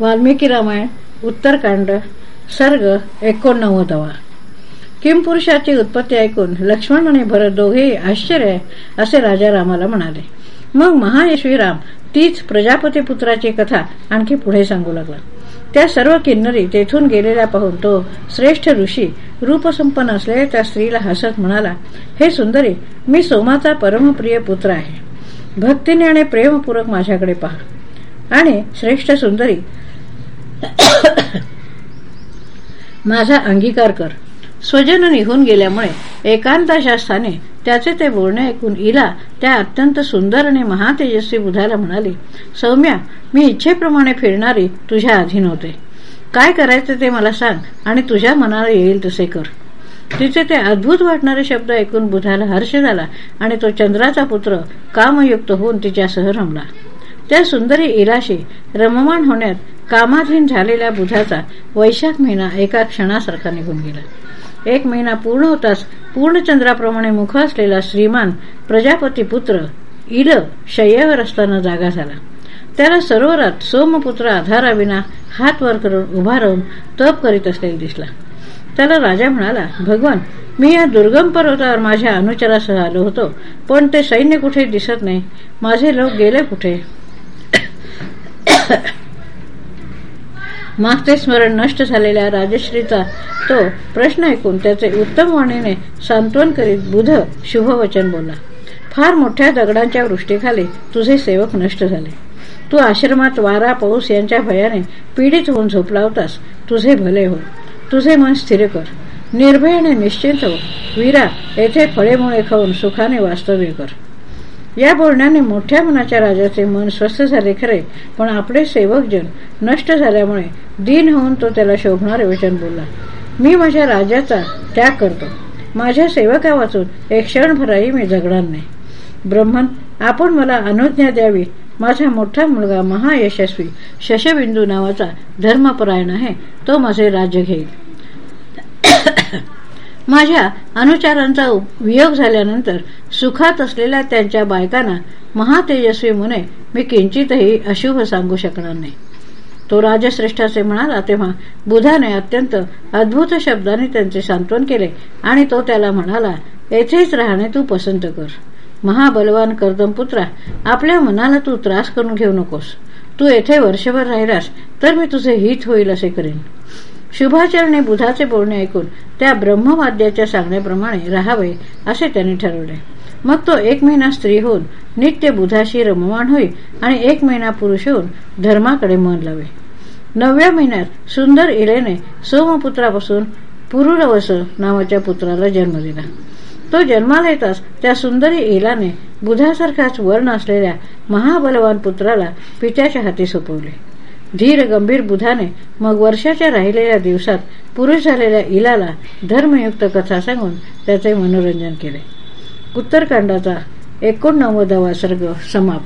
वाल्मिकी रामायण उत्तरकांड सर्ग एकोणनव्वदवा. किमपुरुषाची उत्पत्ती ऐकून लक्ष्मण आणि भरत दोघेही आश्चर्य असे राजा रामाला म्हणाले. मग महायशवी राम तीच प्रजापती पुत्राची कथा आणखी पुढे सांगू लागला. त्या सर्व किन्नरी तेथून गेलेल्या पाहून तो श्रेष्ठ ऋषी रूपसंपन्न असलेल्या त्या स्त्रीला हसत म्हणाला हे सुंदरी मी सोमाचा परमप्रिय पुत्र आहे. भक्तीने आणि प्रेमपूर्वक माझ्याकडे पहा. आणि श्रेष्ठ सुंदरी. माझा अंगीकार कर. स्वजन निघून गेल्यामुळे एकांताच्या स्थाने त्याचे ते बोलणे ऐकून इला त्या अत्यंत सुंदर आणि महातेजस्वी बुधाला म्हणाली सौम्या मी इच्छेप्रमाणे फिरणारी तुझ्या अधीन होते काय करायचे ते मला सांग आणि तुझ्या मनाला येईल तसे कर. तिचे ते अद्भुत वाटणारे शब्द ऐकून बुधाला हर्ष झाला आणि तो चंद्राचा पुत्र कामयुक्त होऊन तिच्यासह रमला. त्या सुंदरी इराशी रममाण होण्यात कामाधीन झालेल्या बुधाचा वैशाख महिना एका क्षणासारखा निघून गेला. एक महिना पूर्ण होताच पूर्णचंद्राप्रमाणे मुख असलेला श्रीमान प्रजापती पुत्र इल शय्यावर असताना जागा झाला. त्याला सरोवरात सोमपुत्र आधाराविना हात वर करून उभा राहून तप करीत असलेला दिसला. त्याला राजा म्हणाला भगवान मी या दुर्गम पर्वतावर माझ्या अनुचरासह आलो होतो पण ते सैन्य कुठे दिसत नाही? माझे लोक गेले कुठे? मागचे स्मरण नष्ट झालेल्या राजश्रीचा तो प्रश्न ऐकून त्याचे उत्तम वाणीने सांत्वन करीत बुध शुभवचन बोलला. फार मोठ्या दगडांच्या वृष्टीखाली तुझे सेवक नष्ट झाले. तू आश्रमात वारा पाऊस यांच्या भयाने पीडित होऊन झोपला होतास तुझे भले हो. तुझे मन स्थिर कर. निर्भय आणि निश्चिंत हो. वीरा येथे फळेमुळे खाऊन सुखाने वास्तव्य कर. या बोलण्याने मोठ्या मनाच्या राजाचे मन स्वस्थ झाले खरे पण आपले सेवकजन नष्ट झाल्यामुळे दिन होऊन तो त्याला शोभणारे वचन बोलला. मी माझ्या राजाचा त्याग करतो. माझ्या सेवका वाचून एक क्षणभराही मी जगणार नाही. ब्रह्मन आपण मला अनुज्ञा द्यावी. माझा मोठा मुलगा महायशस्वी शशबिंदू नावाचा धर्मपरायण आहे तो माझे राज्य घेईल. माझ्या अनुचारांचा वियोग झाल्यानंतर सुखात असलेल्या त्यांच्या बायकांना महातेजस्वी मुने मी किंचितही अशुभ सांगू शकणार नाही. तो राजश्रेष्ठाचे म्हणाला तेव्हा बुधाने अत्यंत अद्भुत शब्दाने त्यांचे सांत्वन केले आणि तो त्याला म्हणाला येथेच राहणे तू पसंत कर. महाबलवान कर्दमपुत्रा आपल्या मनाला तू त्रास करून घेऊ नकोस. तू येथे वर्षभर राहिलास तर मी तुझे हित होईल असे करीन. शुभाचरणे बुधाचे बोलणे ऐकून त्या ब्रह्मवाद्याच्या सांगण्याप्रमाणे राहावे असे त्याने ठरवले. मग तो एक महिना स्त्री होऊन नित्य बुधाशी रममाण होईल आणि एक महिना पुरुष होऊन धर्माकडे मन लावे. नवव्या महिन्यात सुंदर इलेने सोमपुत्रापासून पुरुरवस नावाच्या पुत्राला जन्म दिला. तो जन्माला येताच त्या सुंदरी इलाने बुधासारखाच वर्ण असलेल्या महाबलवान पुत्राला पित्याच्या हाती सोपवले. धीर गंभीर बुधाने मग वर्षाच्या राहिलेल्या दिवसात पुरुष झालेल्या इलाला धर्मयुक्त कथा सांगून त्याचे मनोरंजन केले. उत्तरकांडाचा एकोणनव्वदावा सर्ग समाप्त.